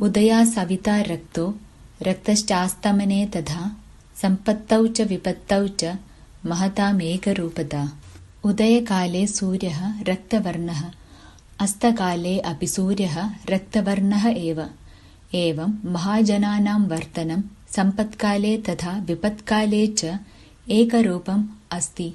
उदया सविता रक्तो रक्तश्चास्तमने तथा सम्पत्तौ च विपत्तौ च महतामेकरूपता उदयकाले सूर्यः रक्तवर्णः अस्तकाले अपि सूर्यः रक्तवर्णः एव। एवं महाजनानां वर्तनं सम्पत्काले तथा विपत्काले च एकरूपम् अस्ति।